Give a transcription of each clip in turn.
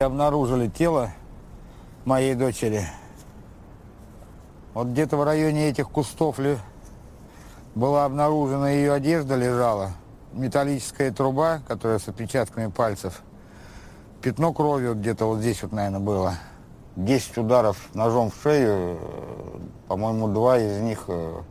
Обнаружили тело моей дочери. Вот где-то в районе этих кустов ли была обнаружена ее одежда, лежала. Металлическая труба, которая с отпечатками пальцев. Пятно крови вот где-то вот здесь вот, наверное, было. 10 ударов ножом в шею, э, по-моему, два из них э,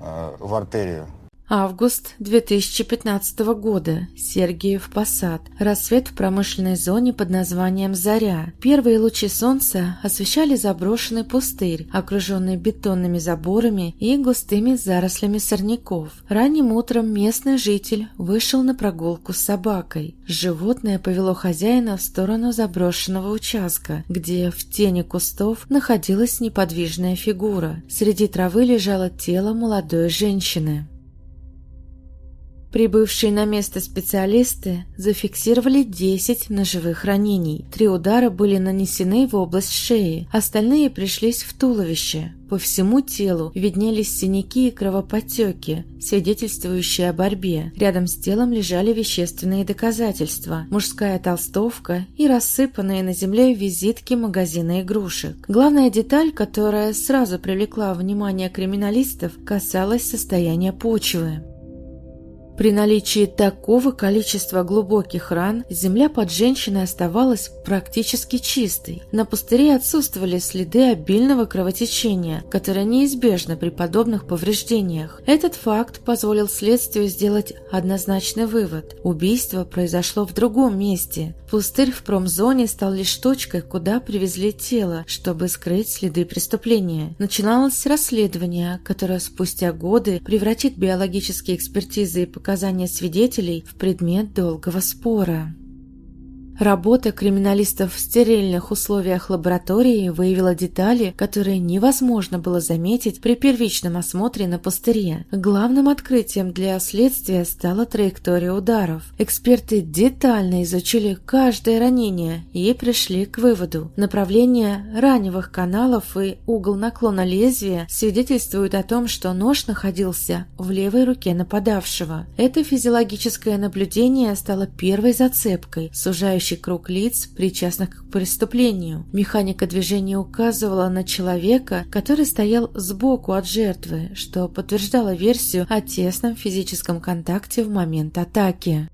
э, в артерию. Август 2015 года. Сергиев Посад. Рассвет в промышленной зоне под названием «Заря». Первые лучи солнца освещали заброшенный пустырь, окруженный бетонными заборами и густыми зарослями сорняков. Ранним утром местный житель вышел на прогулку с собакой. Животное повело хозяина в сторону заброшенного участка, где в тени кустов находилась неподвижная фигура. Среди травы лежало тело молодой женщины. Прибывшие на место специалисты зафиксировали 10 ножевых ранений. Три удара были нанесены в область шеи, остальные пришлись в туловище. По всему телу виднелись синяки и кровоподтеки, свидетельствующие о борьбе. Рядом с телом лежали вещественные доказательства, мужская толстовка и рассыпанные на земле визитки магазина игрушек. Главная деталь, которая сразу привлекла внимание криминалистов, касалась состояния почвы. При наличии такого количества глубоких ран земля под женщиной оставалась практически чистой. На пустыре отсутствовали следы обильного кровотечения, которое неизбежно при подобных повреждениях. Этот факт позволил следствию сделать однозначный вывод. Убийство произошло в другом месте. Пустырь в промзоне стал лишь точкой, куда привезли тело, чтобы скрыть следы преступления. Начиналось расследование, которое спустя годы превратит биологические экспертизы и показания показания свидетелей в предмет долгого спора. Работа криминалистов в стерильных условиях лаборатории выявила детали, которые невозможно было заметить при первичном осмотре на пустыре. Главным открытием для следствия стала траектория ударов. Эксперты детально изучили каждое ранение и пришли к выводу. Направление раневых каналов и угол наклона лезвия свидетельствуют о том, что нож находился в левой руке нападавшего. Это физиологическое наблюдение стало первой зацепкой, сужающей ширящий круг лиц, причастных к преступлению. Механика движения указывала на человека, который стоял сбоку от жертвы, что подтверждало версию о тесном физическом контакте в момент атаки.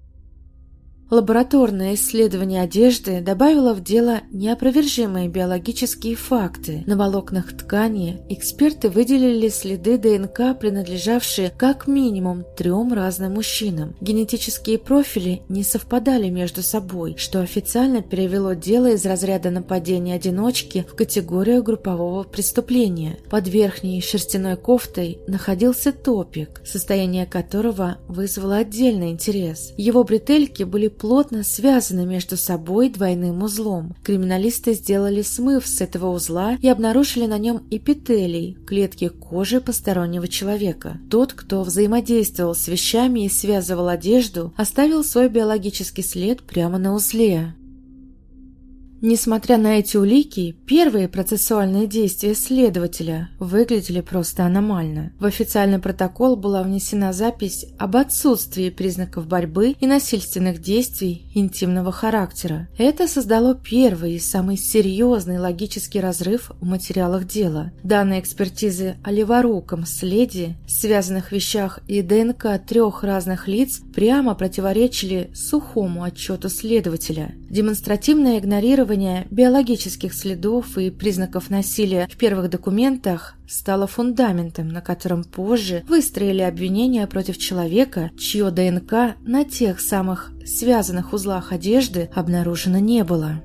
Лабораторное исследование одежды добавило в дело неопровержимые биологические факты. На волокнах ткани эксперты выделили следы ДНК, принадлежавшие как минимум трем разным мужчинам. Генетические профили не совпадали между собой, что официально перевело дело из разряда нападения одиночки в категорию группового преступления. Под верхней шерстяной кофтой находился топик, состояние которого вызвало отдельный интерес. Его бретельки были плотно связаны между собой двойным узлом. Криминалисты сделали смыв с этого узла и обнаружили на нем эпителий, клетки кожи постороннего человека. Тот, кто взаимодействовал с вещами и связывал одежду, оставил свой биологический след прямо на узле. Несмотря на эти улики, первые процессуальные действия следователя выглядели просто аномально. В официальный протокол была внесена запись об отсутствии признаков борьбы и насильственных действий интимного характера. Это создало первый и самый серьезный логический разрыв в материалах дела. Данные экспертизы о леворуком следе, связанных вещах и ДНК трех разных лиц прямо противоречили сухому отчету следователя. Демонстративное игнорирование Исследование биологических следов и признаков насилия в первых документах стало фундаментом, на котором позже выстроили обвинения против человека, чье ДНК на тех самых связанных узлах одежды обнаружено не было.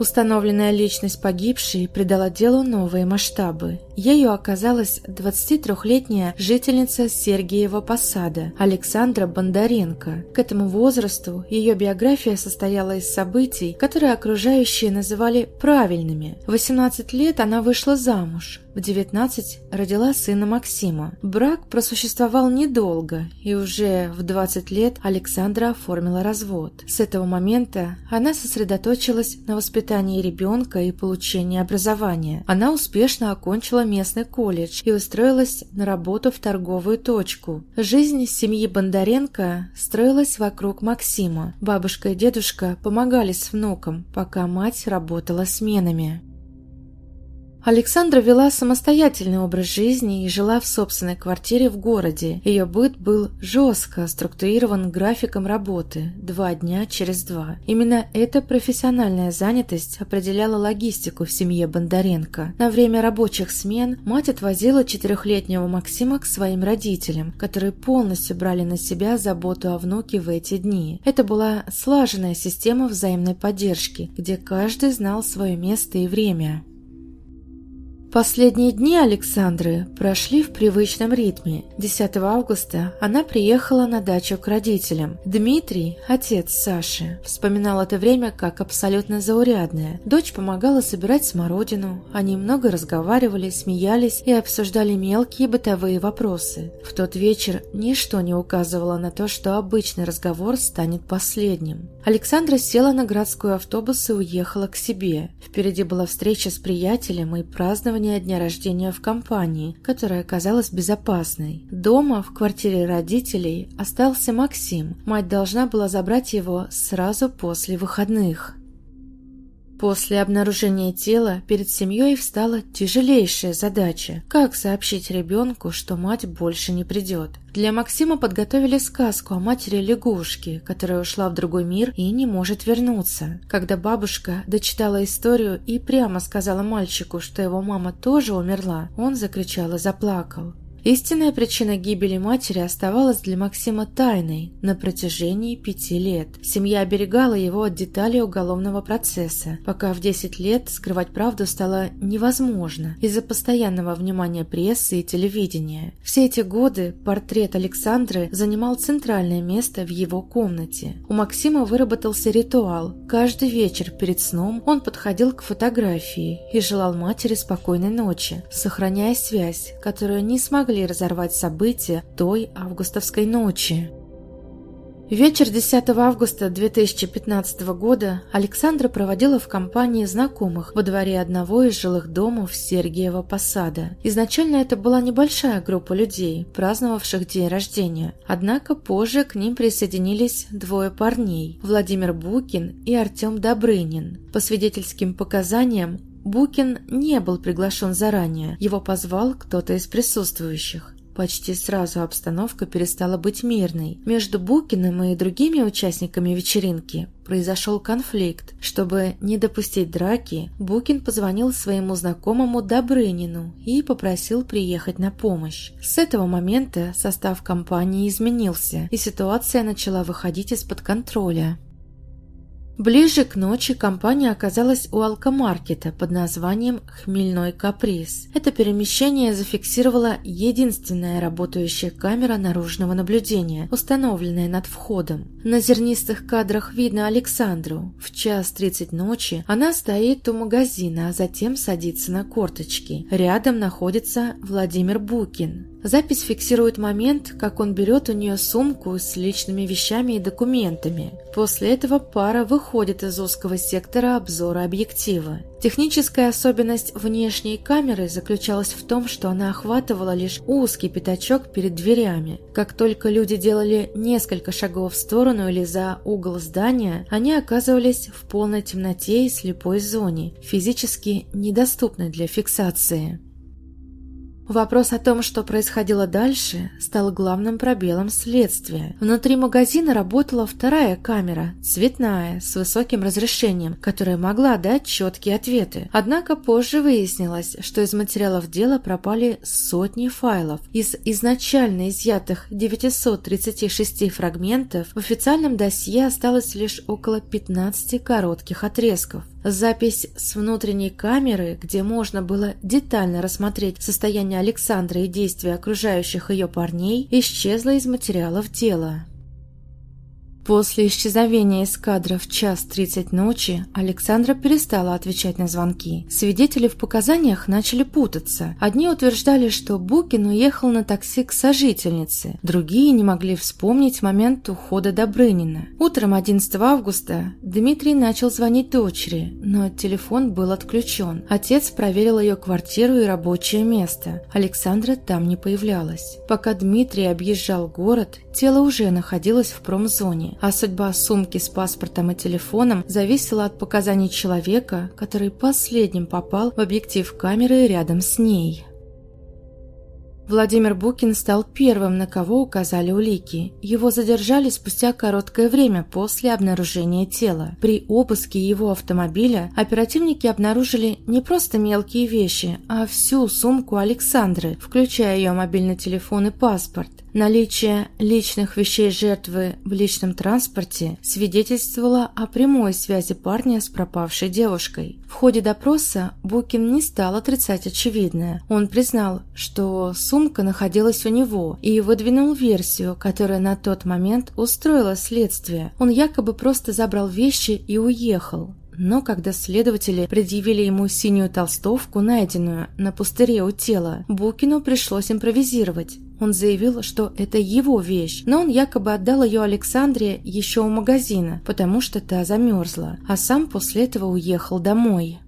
Установленная личность погибшей придала делу новые масштабы. Ею оказалась 23-летняя жительница Сергиева Посада Александра Бондаренко. К этому возрасту ее биография состояла из событий, которые окружающие называли правильными. В 18 лет она вышла замуж, в 19 родила сына Максима. Брак просуществовал недолго, и уже в 20 лет Александра оформила развод. С этого момента она сосредоточилась на воспитании воспитании ребенка и получении образования. Она успешно окончила местный колледж и устроилась на работу в торговую точку. Жизнь семьи Бондаренко строилась вокруг Максима. Бабушка и дедушка помогали с внуком, пока мать работала сменами. Александра вела самостоятельный образ жизни и жила в собственной квартире в городе. Ее быт был жестко структурирован графиком работы два дня через два. Именно эта профессиональная занятость определяла логистику в семье Бондаренко. На время рабочих смен мать отвозила четырехлетнего Максима к своим родителям, которые полностью брали на себя заботу о внуке в эти дни. Это была слаженная система взаимной поддержки, где каждый знал свое место и время. Последние дни Александры прошли в привычном ритме. 10 августа она приехала на дачу к родителям. Дмитрий, отец Саши, вспоминал это время как абсолютно заурядное. Дочь помогала собирать смородину, они много разговаривали, смеялись и обсуждали мелкие бытовые вопросы. В тот вечер ничто не указывало на то, что обычный разговор станет последним. Александра села на городской автобус и уехала к себе. Впереди была встреча с приятелем и празднование празднования дня рождения в компании, которая оказалась безопасной. Дома, в квартире родителей, остался Максим. Мать должна была забрать его сразу после выходных. После обнаружения тела перед семьей встала тяжелейшая задача – как сообщить ребенку, что мать больше не придет. Для Максима подготовили сказку о матери лягушки, которая ушла в другой мир и не может вернуться. Когда бабушка дочитала историю и прямо сказала мальчику, что его мама тоже умерла, он закричал и заплакал. Истинная причина гибели матери оставалась для Максима тайной на протяжении пяти лет. Семья оберегала его от деталей уголовного процесса, пока в 10 лет скрывать правду стало невозможно из-за постоянного внимания прессы и телевидения. Все эти годы портрет Александры занимал центральное место в его комнате. У Максима выработался ритуал. Каждый вечер перед сном он подходил к фотографии и желал матери спокойной ночи, сохраняя связь, которую не смогла могли разорвать события той августовской ночи. Вечер 10 августа 2015 года Александра проводила в компании знакомых во дворе одного из жилых домов Сергиева Посада. Изначально это была небольшая группа людей, праздновавших день рождения. Однако позже к ним присоединились двое парней – Владимир Букин и Артем Добрынин. По свидетельским показаниям, Букин не был приглашен заранее, его позвал кто-то из присутствующих. Почти сразу обстановка перестала быть мирной. Между Букиным и другими участниками вечеринки произошел конфликт. Чтобы не допустить драки, Букин позвонил своему знакомому Добрынину и попросил приехать на помощь. С этого момента состав компании изменился, и ситуация начала выходить из-под контроля. Ближе к ночи компания оказалась у алкомаркета под названием «Хмельной каприз». Это перемещение зафиксировала единственная работающая камера наружного наблюдения, установленная над входом. На зернистых кадрах видно Александру. В час тридцать ночи она стоит у магазина, а затем садится на корточки. Рядом находится Владимир Букин. Запись фиксирует момент, как он берет у нее сумку с личными вещами и документами. После этого пара выходит из узкого сектора обзора объектива. Техническая особенность внешней камеры заключалась в том, что она охватывала лишь узкий пятачок перед дверями. Как только люди делали несколько шагов в сторону или за угол здания, они оказывались в полной темноте и слепой зоне, физически недоступной для фиксации. Вопрос о том, что происходило дальше, стал главным пробелом следствия. Внутри магазина работала вторая камера, цветная, с высоким разрешением, которая могла дать четкие ответы. Однако позже выяснилось, что из материалов дела пропали сотни файлов. Из изначально изъятых 936 фрагментов в официальном досье осталось лишь около 15 коротких отрезков. Запись с внутренней камеры, где можно было детально рассмотреть состояние Александры и действия окружающих ее парней, исчезла из материалов дела. После исчезновения из кадра в час тридцать ночи Александра перестала отвечать на звонки. Свидетели в показаниях начали путаться. Одни утверждали, что Букин уехал на такси к сожительнице, другие не могли вспомнить момент ухода Добрынина. Утром 11 августа Дмитрий начал звонить дочери, но телефон был отключен. Отец проверил ее квартиру и рабочее место. Александра там не появлялась. Пока Дмитрий объезжал город, тело уже находилось в промзоне а судьба сумки с паспортом и телефоном зависела от показаний человека, который последним попал в объектив камеры рядом с ней. Владимир Букин стал первым, на кого указали улики. Его задержали спустя короткое время после обнаружения тела. При обыске его автомобиля оперативники обнаружили не просто мелкие вещи, а всю сумку Александры, включая ее мобильный телефон и паспорт. Наличие личных вещей жертвы в личном транспорте свидетельствовало о прямой связи парня с пропавшей девушкой. В ходе допроса Букин не стал отрицать очевидное. Он признал, что сумка находилась у него и выдвинул версию, которая на тот момент устроила следствие. Он якобы просто забрал вещи и уехал. Но когда следователи предъявили ему синюю толстовку, найденную на пустыре у тела, Букину пришлось импровизировать. Он заявил, что это его вещь, но он якобы отдал ее Александре еще у магазина, потому что та замерзла, а сам после этого уехал домой.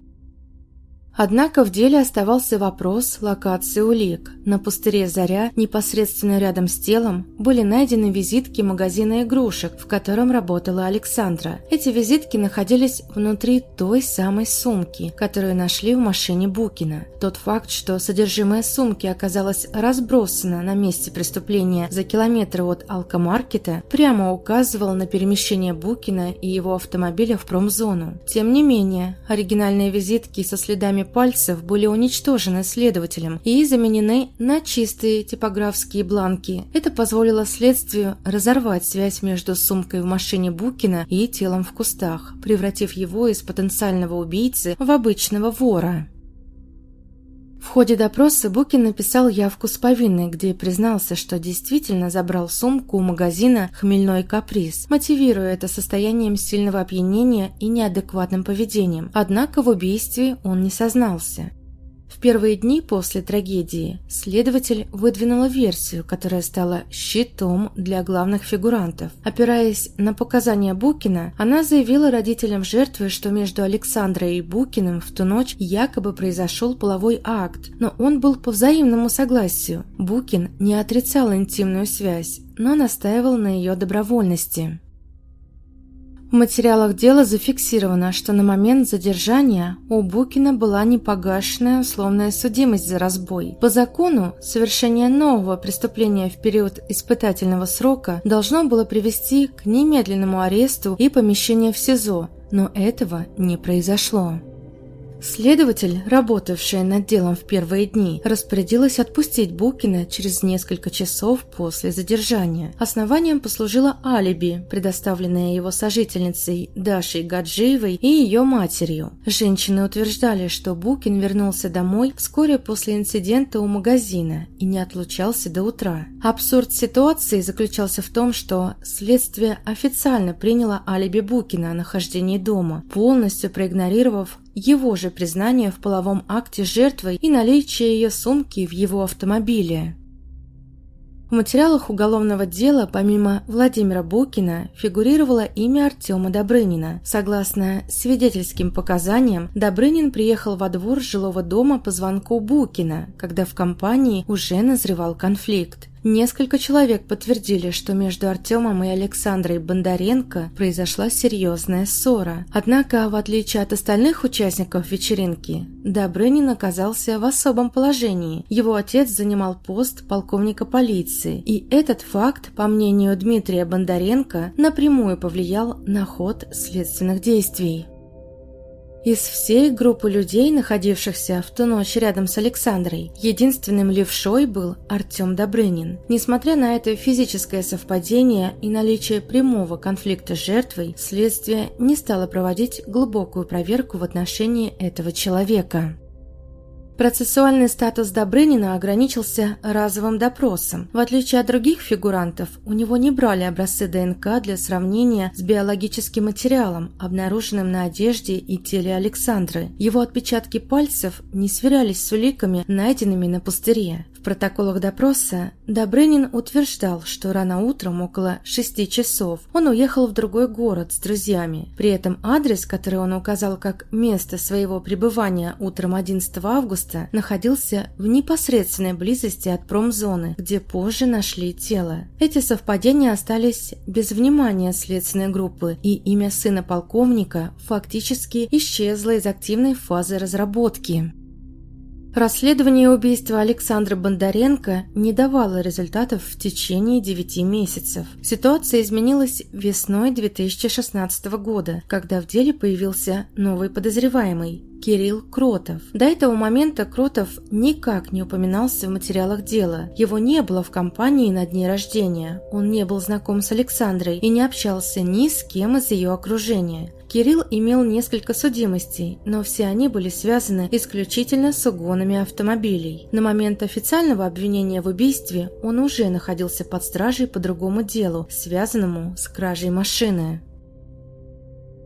Однако в деле оставался вопрос локации улик. На пустыре «Заря», непосредственно рядом с телом, были найдены визитки магазина игрушек, в котором работала Александра. Эти визитки находились внутри той самой сумки, которую нашли в машине Букина. Тот факт, что содержимое сумки оказалось разбросано на месте преступления за километры от алкомаркета, прямо указывал на перемещение Букина и его автомобиля в промзону. Тем не менее, оригинальные визитки со следами пальцев были уничтожены следователем и заменены на чистые типографские бланки. Это позволило следствию разорвать связь между сумкой в машине Букина и телом в кустах, превратив его из потенциального убийцы в обычного вора. В ходе допроса Букин написал явку с повинной, где признался, что действительно забрал сумку у магазина «Хмельной каприз», мотивируя это состоянием сильного опьянения и неадекватным поведением. Однако в убийстве он не сознался. Первые дни после трагедии следователь выдвинула версию, которая стала щитом для главных фигурантов. Опираясь на показания Букина, она заявила родителям жертвы, что между Александрой и Букиным в ту ночь якобы произошел половой акт, но он был по взаимному согласию. Букин не отрицал интимную связь, но настаивал на ее добровольности. В материалах дела зафиксировано, что на момент задержания у Букина была непогашенная условная судимость за разбой. По закону, совершение нового преступления в период испытательного срока должно было привести к немедленному аресту и помещению в СИЗО, но этого не произошло. Следователь, работавшая над делом в первые дни, распорядилась отпустить Букина через несколько часов после задержания. Основанием послужило алиби, предоставленное его сожительницей Дашей Гаджиевой и ее матерью. Женщины утверждали, что Букин вернулся домой вскоре после инцидента у магазина и не отлучался до утра. Абсурд ситуации заключался в том, что следствие официально приняло алиби Букина о нахождении дома, полностью проигнорировав его же признание в половом акте жертвы и наличие ее сумки в его автомобиле. В материалах уголовного дела помимо Владимира Букина фигурировало имя Артема Добрынина. Согласно свидетельским показаниям, Добрынин приехал во двор жилого дома по звонку Букина, когда в компании уже назревал конфликт. Несколько человек подтвердили, что между Артемом и Александрой Бондаренко произошла серьезная ссора. Однако, в отличие от остальных участников вечеринки, Добрынин оказался в особом положении. Его отец занимал пост полковника полиции, и этот факт, по мнению Дмитрия Бондаренко, напрямую повлиял на ход следственных действий. Из всей группы людей, находившихся в ту ночь рядом с Александрой, единственным левшой был Артем Добрынин. Несмотря на это физическое совпадение и наличие прямого конфликта с жертвой, следствие не стало проводить глубокую проверку в отношении этого человека. Процессуальный статус Добрынина ограничился разовым допросом. В отличие от других фигурантов, у него не брали образцы ДНК для сравнения с биологическим материалом, обнаруженным на одежде и теле Александры. Его отпечатки пальцев не сверялись с уликами, найденными на пустыре. Протоколах допроса Добрынин утверждал, что рано утром, около шести часов, он уехал в другой город с друзьями. При этом адрес, который он указал как место своего пребывания утром 11 августа, находился в непосредственной близости от промзоны, где позже нашли тело. Эти совпадения остались без внимания следственной группы, и имя сына полковника фактически исчезло из активной фазы разработки. Расследование убийства Александра Бондаренко не давало результатов в течение девяти месяцев. Ситуация изменилась весной 2016 года, когда в деле появился новый подозреваемый Кирилл Кротов. До этого момента Кротов никак не упоминался в материалах дела. Его не было в компании на дне рождения. Он не был знаком с Александрой и не общался ни с кем из ее окружения. Кирилл имел несколько судимостей, но все они были связаны исключительно с угонами автомобилей. На момент официального обвинения в убийстве он уже находился под стражей по другому делу, связанному с кражей машины.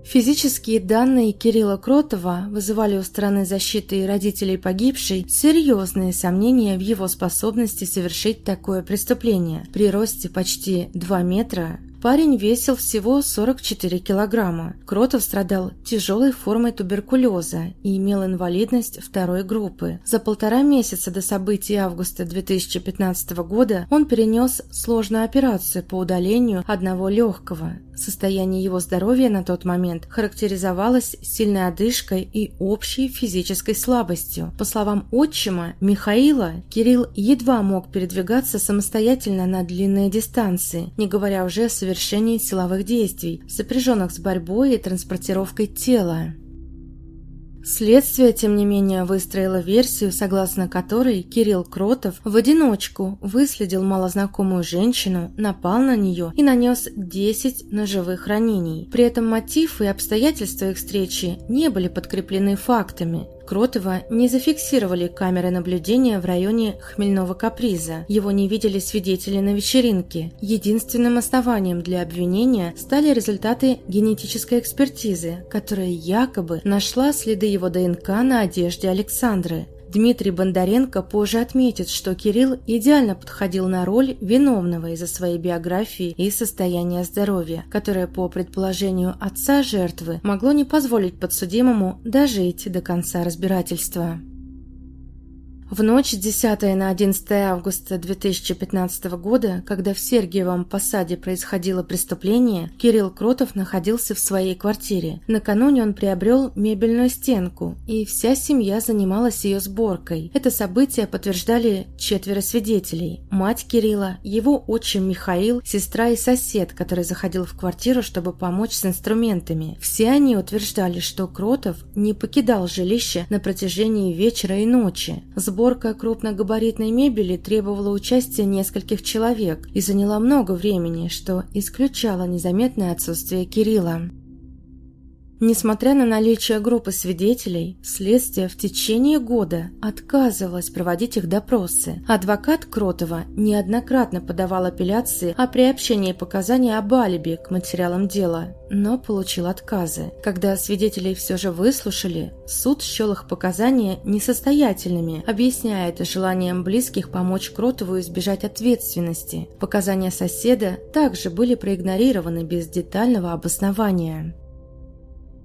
Физические данные Кирилла Кротова вызывали у стороны защиты и родителей погибшей серьезные сомнения в его способности совершить такое преступление. При росте почти 2 метра Парень весил всего 44 килограмма. Кротов страдал тяжелой формой туберкулеза и имел инвалидность второй группы. За полтора месяца до событий августа 2015 года он перенес сложную операцию по удалению одного легкого. Состояние его здоровья на тот момент характеризовалось сильной одышкой и общей физической слабостью. По словам отчима Михаила, Кирилл едва мог передвигаться самостоятельно на длинные дистанции, не говоря уже о совершении силовых действий, сопряженных с борьбой и транспортировкой тела. Следствие, тем не менее, выстроило версию, согласно которой Кирилл Кротов в одиночку выследил малознакомую женщину, напал на нее и нанес 10 ножевых ранений. При этом мотив и обстоятельства их встречи не были подкреплены фактами. Кротова не зафиксировали камеры наблюдения в районе Хмельного Каприза. Его не видели свидетели на вечеринке. Единственным основанием для обвинения стали результаты генетической экспертизы, которая якобы нашла следы его ДНК на одежде Александры. Дмитрий Бондаренко позже отметит, что Кирилл идеально подходил на роль виновного из-за своей биографии и состояния здоровья, которое, по предположению отца жертвы, могло не позволить подсудимому дожить до конца разбирательства. В ночь с 10 на 11 августа 2015 года, когда в Сергиевом посаде происходило преступление, Кирилл Кротов находился в своей квартире. Накануне он приобрел мебельную стенку, и вся семья занималась ее сборкой. Это событие подтверждали четверо свидетелей. Мать Кирилла, его отчим Михаил, сестра и сосед, который заходил в квартиру, чтобы помочь с инструментами. Все они утверждали, что Кротов не покидал жилище на протяжении вечера и ночи. Сборка крупногабаритной мебели требовала участия нескольких человек и заняла много времени, что исключало незаметное отсутствие Кирилла. Несмотря на наличие группы свидетелей, следствие в течение года отказывалось проводить их допросы. Адвокат Кротова неоднократно подавал апелляции о приобщении показаний об алиби к материалам дела, но получил отказы. Когда свидетелей все же выслушали, суд счел их показания несостоятельными, объясняя это желанием близких помочь Кротову избежать ответственности. Показания соседа также были проигнорированы без детального обоснования.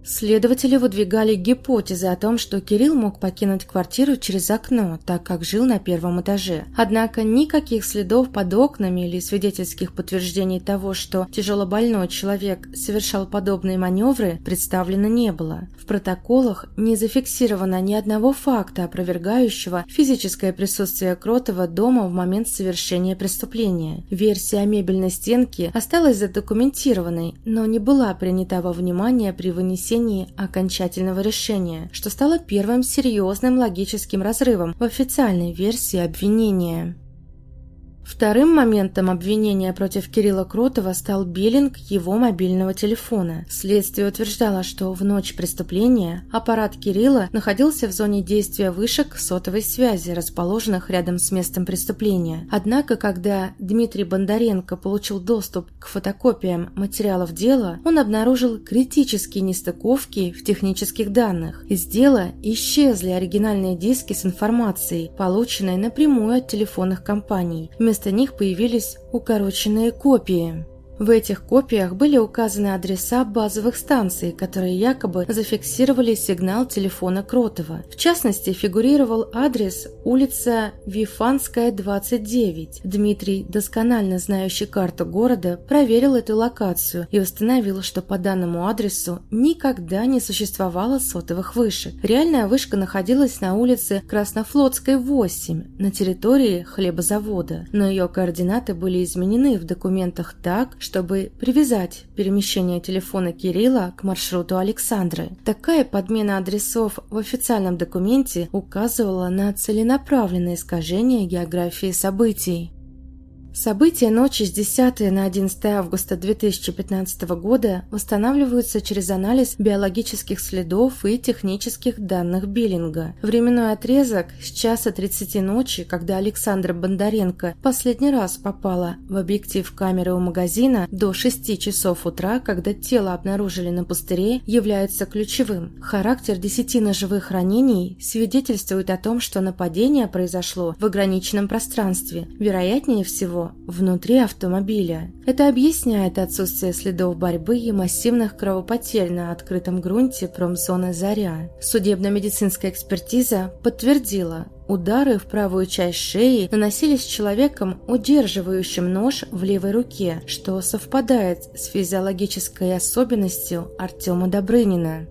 Следователи выдвигали гипотезы о том, что Кирилл мог покинуть квартиру через окно, так как жил на первом этаже. Однако никаких следов под окнами или свидетельских подтверждений того, что тяжелобольной человек совершал подобные маневры, представлено не было. Протоколах не зафиксировано ни одного факта, опровергающего физическое присутствие Кротова дома в момент совершения преступления. Версия о мебельной стенке осталась задокументированной, но не была принята во внимание при вынесении окончательного решения, что стало первым серьезным логическим разрывом в официальной версии обвинения. Вторым моментом обвинения против Кирилла Кротова стал биллинг его мобильного телефона. Следствие утверждало, что в ночь преступления аппарат Кирилла находился в зоне действия вышек сотовой связи, расположенных рядом с местом преступления. Однако, когда Дмитрий Бондаренко получил доступ к фотокопиям материалов дела, он обнаружил критические нестыковки в технических данных. Из дела исчезли оригинальные диски с информацией, полученной напрямую от телефонных компаний. Вместо них появились укороченные копии. В этих копиях были указаны адреса базовых станций, которые якобы зафиксировали сигнал телефона Кротова. В частности, фигурировал адрес улица Вифанская, 29. Дмитрий, досконально знающий карту города, проверил эту локацию и установил, что по данному адресу никогда не существовало сотовых вышек. Реальная вышка находилась на улице Краснофлотской, 8, на территории хлебозавода, но ее координаты были изменены в документах так, что чтобы привязать перемещение телефона Кирилла к маршруту Александры. Такая подмена адресов в официальном документе указывала на целенаправленное искажение географии событий. События ночи с 10 на 11 августа 2015 года восстанавливаются через анализ биологических следов и технических данных Биллинга. Временной отрезок с часа 30 ночи, когда Александра Бондаренко последний раз попала в объектив камеры у магазина, до 6 часов утра, когда тело обнаружили на пустыре, является ключевым. Характер 10 ножевых ранений свидетельствует о том, что нападение произошло в ограниченном пространстве. Вероятнее всего, внутри автомобиля. Это объясняет отсутствие следов борьбы и массивных кровопотерь на открытом грунте промзоны «Заря». Судебно-медицинская экспертиза подтвердила, Удары в правую часть шеи наносились человеком, удерживающим нож в левой руке, что совпадает с физиологической особенностью Артема Добрынина.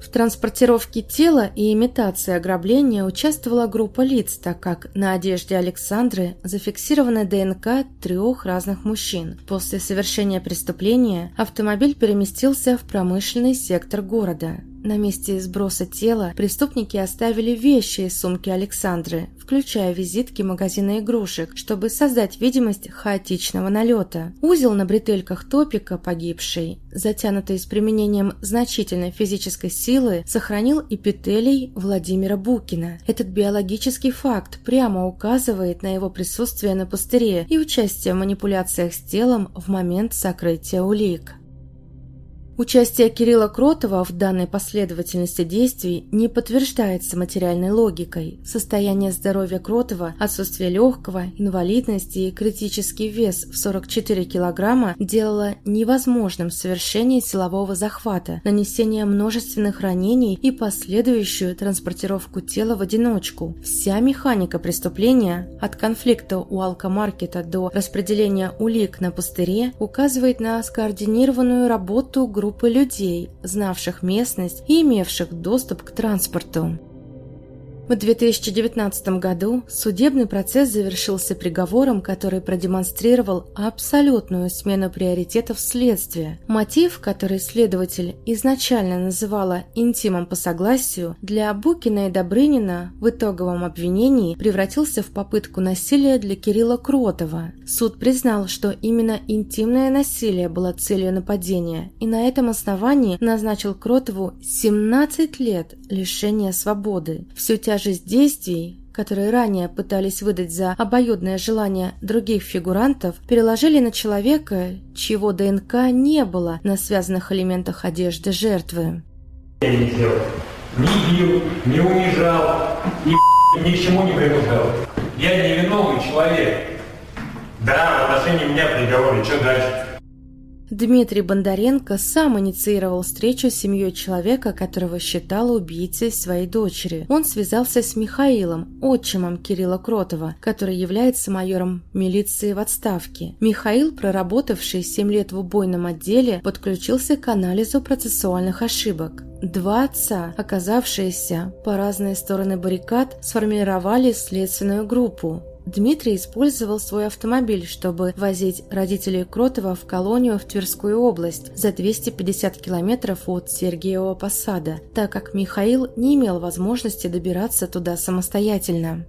В транспортировке тела и имитации ограбления участвовала группа лиц, так как на одежде Александры зафиксирована ДНК трех разных мужчин. После совершения преступления автомобиль переместился в промышленный сектор города. На месте сброса тела преступники оставили вещи из сумки Александры, включая визитки магазина игрушек, чтобы создать видимость хаотичного налета. Узел на бретельках топика погибшей, затянутый с применением значительной физической силы, сохранил эпителий Владимира Букина. Этот биологический факт прямо указывает на его присутствие на пустыре и участие в манипуляциях с телом в момент сокрытия улик. Участие Кирилла Кротова в данной последовательности действий не подтверждается материальной логикой. Состояние здоровья Кротова, отсутствие легкого, инвалидность и критический вес в 44 килограмма делало невозможным совершение силового захвата, нанесение множественных ранений и последующую транспортировку тела в одиночку. Вся механика преступления, от конфликта у алкомаркета до распределения улик на пустыре, указывает на скоординированную работу группы группы людей, знавших местность и имевших доступ к транспорту. В 2019 году судебный процесс завершился приговором, который продемонстрировал абсолютную смену приоритетов следствия. Мотив, который следователь изначально называла интимом по согласию, для Букина и Добрынина в итоговом обвинении превратился в попытку насилия для Кирилла Кротова. Суд признал, что именно интимное насилие было целью нападения, и на этом основании назначил Кротову 17 лет лишения свободы. Всю тяжесть тяжесть действий, которые ранее пытались выдать за обоюдное желание других фигурантов, переложили на человека, чьего ДНК не было на связанных элементах одежды жертвы. Я не делал. Не бил, не унижал, ни, ни к чему не принуждал. Я невиновный человек. Да, в отношении меня приговор, и что дальше? Дмитрий Бондаренко сам инициировал встречу с семьей человека, которого считал убийцей своей дочери. Он связался с Михаилом, отчимом Кирилла Кротова, который является майором милиции в отставке. Михаил, проработавший 7 лет в убойном отделе, подключился к анализу процессуальных ошибок. Два отца, оказавшиеся по разные стороны баррикад, сформировали следственную группу. Дмитрий использовал свой автомобиль, чтобы возить родителей Кротова в колонию в Тверскую область за 250 километров от Сергиева Посада, так как Михаил не имел возможности добираться туда самостоятельно.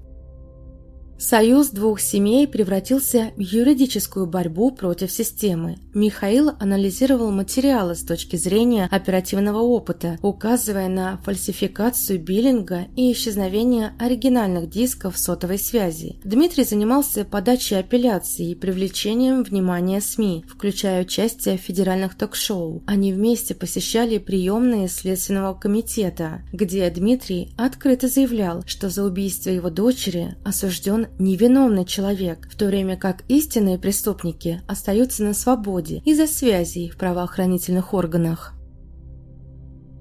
Союз двух семей превратился в юридическую борьбу против системы. Михаил анализировал материалы с точки зрения оперативного опыта, указывая на фальсификацию биллинга и исчезновение оригинальных дисков сотовой связи. Дмитрий занимался подачей апелляций и привлечением внимания СМИ, включая участие в федеральных ток-шоу. Они вместе посещали приемные Следственного комитета, где Дмитрий открыто заявлял, что за убийство его дочери осужден невиновный человек, в то время как истинные преступники остаются на свободе из-за связей в правоохранительных органах.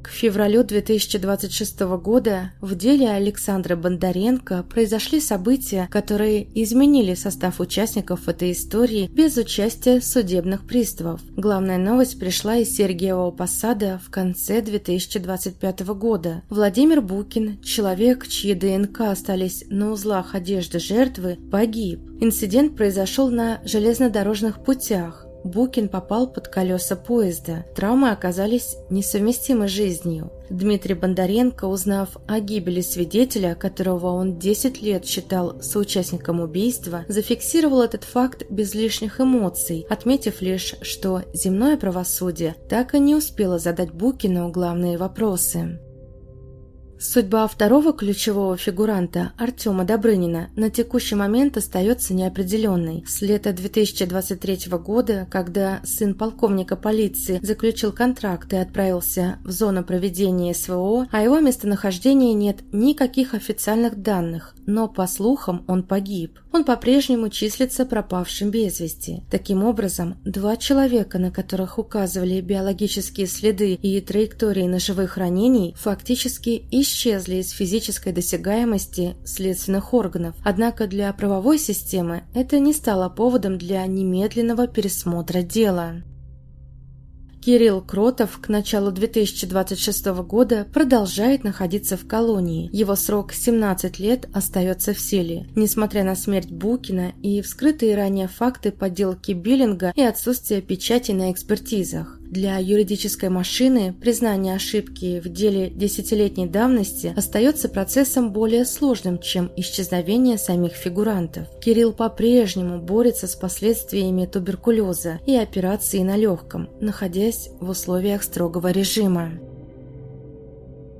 К февралю 2026 года в деле Александра Бондаренко произошли события, которые изменили состав участников этой истории без участия судебных приставов. Главная новость пришла из Сергеевого посада в конце 2025 года. Владимир Букин, человек, чьи ДНК остались на узлах одежды жертвы, погиб. Инцидент произошел на железнодорожных путях. Букин попал под колеса поезда. Травмы оказались несовместимы с жизнью. Дмитрий Бондаренко, узнав о гибели свидетеля, которого он 10 лет считал соучастником убийства, зафиксировал этот факт без лишних эмоций, отметив лишь, что земное правосудие так и не успело задать Букину главные вопросы. Судьба второго ключевого фигуранта, Артема Добрынина, на текущий момент остается неопределенной. С лета 2023 года, когда сын полковника полиции заключил контракт и отправился в зону проведения СВО, о его местонахождении нет никаких официальных данных, но, по слухам, он погиб. Он по-прежнему числится пропавшим без вести. Таким образом, два человека, на которых указывали биологические следы и траектории ножевых ранений, фактически исчезли исчезли из физической досягаемости следственных органов, однако для правовой системы это не стало поводом для немедленного пересмотра дела. Кирилл Кротов к началу 2026 года продолжает находиться в колонии. Его срок 17 лет остается в силе. Несмотря на смерть Букина и вскрытые ранее факты подделки биллинга и отсутствие печати на экспертизах. Для юридической машины признание ошибки в деле десятилетней давности остается процессом более сложным, чем исчезновение самих фигурантов. Кирилл по-прежнему борется с последствиями туберкулеза и операции на легком, находясь в условиях строгого режима.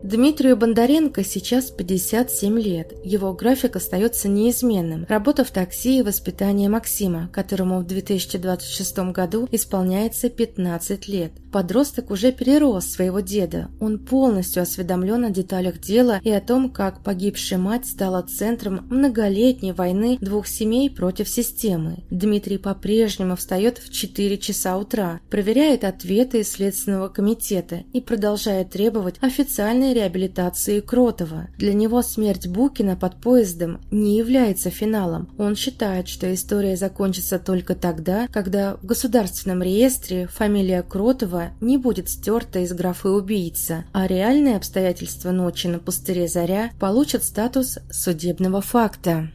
Дмитрию Бондаренко сейчас 57 лет. Его график остается неизменным. Работа в такси и воспитание Максима, которому в 2026 году исполняется 15 лет. Подросток уже перерос своего деда. Он полностью осведомлен о деталях дела и о том, как погибшая мать стала центром многолетней войны двух семей против системы. Дмитрий по-прежнему встает в 4 часа утра, проверяет ответы Следственного комитета и продолжает требовать официальной реабилитации Кротова. Для него смерть Букина под поездом не является финалом. Он считает, что история закончится только тогда, когда в государственном реестре фамилия Кротова не будет стерта из графы «убийца», а реальные обстоятельства ночи на пустыре «Заря» получат статус судебного факта.